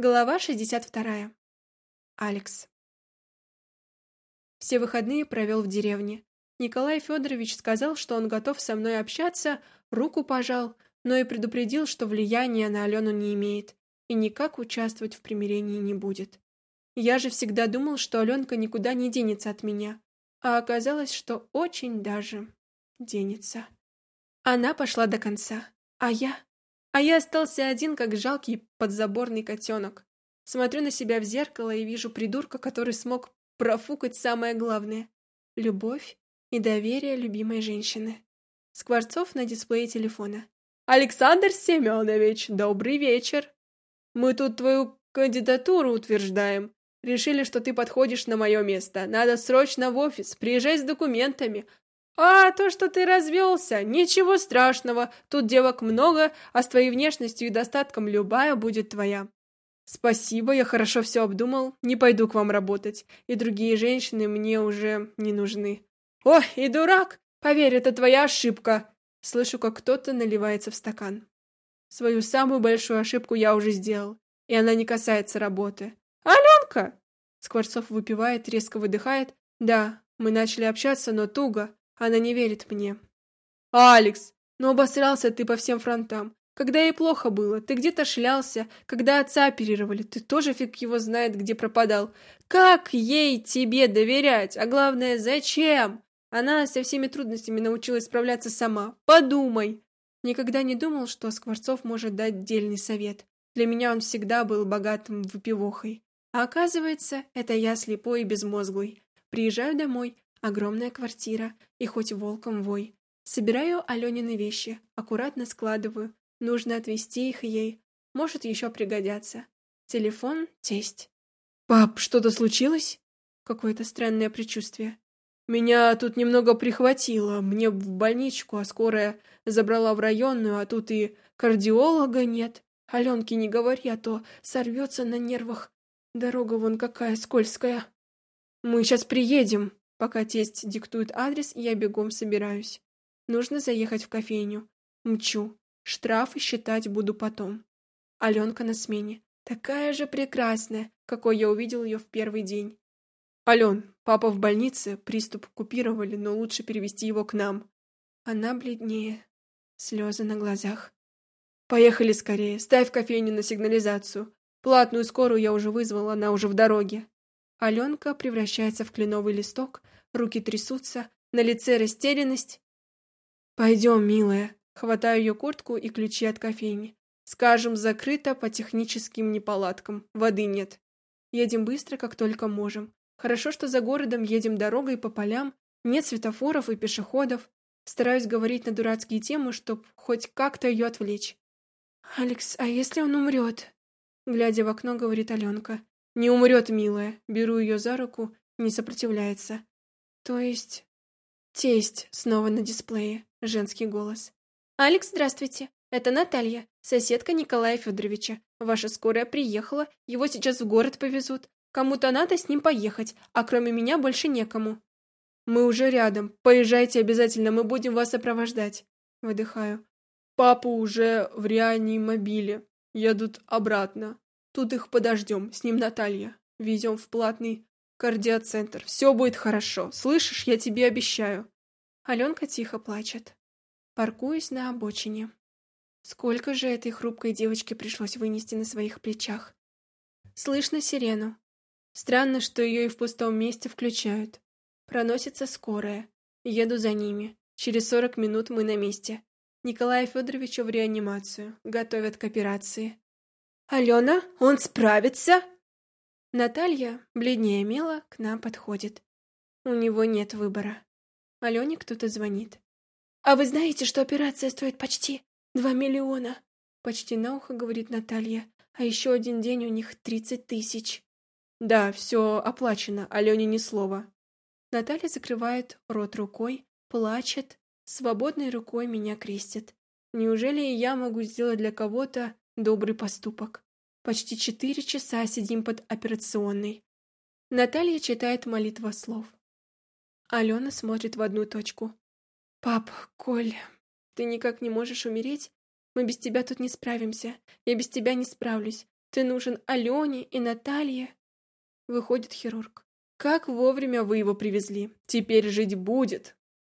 Глава 62. Алекс. Все выходные провел в деревне. Николай Федорович сказал, что он готов со мной общаться, руку пожал, но и предупредил, что влияния на Алену не имеет и никак участвовать в примирении не будет. Я же всегда думал, что Аленка никуда не денется от меня, а оказалось, что очень даже денется. Она пошла до конца, а я... А я остался один, как жалкий подзаборный котенок. Смотрю на себя в зеркало и вижу придурка, который смог профукать самое главное — любовь и доверие любимой женщины. Скворцов на дисплее телефона. «Александр Семенович, добрый вечер! Мы тут твою кандидатуру утверждаем. Решили, что ты подходишь на мое место. Надо срочно в офис, приезжай с документами. «А, то, что ты развелся, ничего страшного, тут девок много, а с твоей внешностью и достатком любая будет твоя». «Спасибо, я хорошо все обдумал, не пойду к вам работать, и другие женщины мне уже не нужны». «О, и дурак! Поверь, это твоя ошибка!» Слышу, как кто-то наливается в стакан. Свою самую большую ошибку я уже сделал, и она не касается работы. «Аленка!» Скворцов выпивает, резко выдыхает. «Да, мы начали общаться, но туго. Она не верит мне. «Алекс, ну обосрался ты по всем фронтам. Когда ей плохо было, ты где-то шлялся. Когда отца оперировали, ты тоже фиг его знает, где пропадал. Как ей тебе доверять? А главное, зачем? Она со всеми трудностями научилась справляться сама. Подумай!» Никогда не думал, что Скворцов может дать дельный совет. Для меня он всегда был богатым выпивохой. А оказывается, это я слепой и безмозглый. Приезжаю домой, Огромная квартира, и хоть волком вой. Собираю Аленины вещи, аккуратно складываю. Нужно отвезти их ей. Может, еще пригодятся. Телефон, тесть. «Пап, что-то случилось?» Какое-то странное предчувствие. «Меня тут немного прихватило. Мне в больничку, а скорая забрала в районную, а тут и кардиолога нет. Аленке не говори, а то сорвется на нервах. Дорога вон какая скользкая. Мы сейчас приедем», Пока тесть диктует адрес, я бегом собираюсь. Нужно заехать в кофейню. Мчу. Штрафы считать буду потом. Аленка на смене. Такая же прекрасная, какой я увидел ее в первый день. Ален, папа в больнице, приступ купировали, но лучше перевести его к нам. Она бледнее. Слезы на глазах. Поехали скорее, ставь кофейню на сигнализацию. Платную скорую я уже вызвал, она уже в дороге. Аленка превращается в кленовый листок, руки трясутся, на лице растерянность. «Пойдем, милая». Хватаю ее куртку и ключи от кофейни. Скажем, закрыто по техническим неполадкам. Воды нет. Едем быстро, как только можем. Хорошо, что за городом едем дорогой по полям, нет светофоров и пешеходов. Стараюсь говорить на дурацкие темы, чтобы хоть как-то ее отвлечь. «Алекс, а если он умрет?» Глядя в окно, говорит Аленка. Не умрет, милая. Беру ее за руку, не сопротивляется. То есть... Тесть снова на дисплее. Женский голос. «Алекс, здравствуйте. Это Наталья, соседка Николая Федоровича. Ваша скорая приехала, его сейчас в город повезут. Кому-то надо с ним поехать, а кроме меня больше некому». «Мы уже рядом. Поезжайте обязательно, мы будем вас сопровождать». Выдыхаю. «Папа уже в реанимобиле. Едут обратно. Тут их подождем, с ним Наталья. Везем в платный кардиоцентр. Все будет хорошо. Слышишь, я тебе обещаю. Аленка тихо плачет. Паркуюсь на обочине. Сколько же этой хрупкой девочке пришлось вынести на своих плечах. Слышно сирену. Странно, что ее и в пустом месте включают. Проносится скорая. Еду за ними. Через сорок минут мы на месте. Николая Федоровича в реанимацию. Готовят к операции. «Алена, он справится?» Наталья, бледнее мела, к нам подходит. У него нет выбора. Алене кто-то звонит. «А вы знаете, что операция стоит почти два миллиона?» Почти на ухо говорит Наталья. «А еще один день у них тридцать тысяч». «Да, все оплачено, Алене ни слова». Наталья закрывает рот рукой, плачет, свободной рукой меня крестит. Неужели и я могу сделать для кого-то Добрый поступок. Почти четыре часа сидим под операционной. Наталья читает молитва слов. Алена смотрит в одну точку. «Пап, Коль, ты никак не можешь умереть? Мы без тебя тут не справимся. Я без тебя не справлюсь. Ты нужен Алене и Наталье. Выходит хирург. Как вовремя вы его привезли. Теперь жить будет.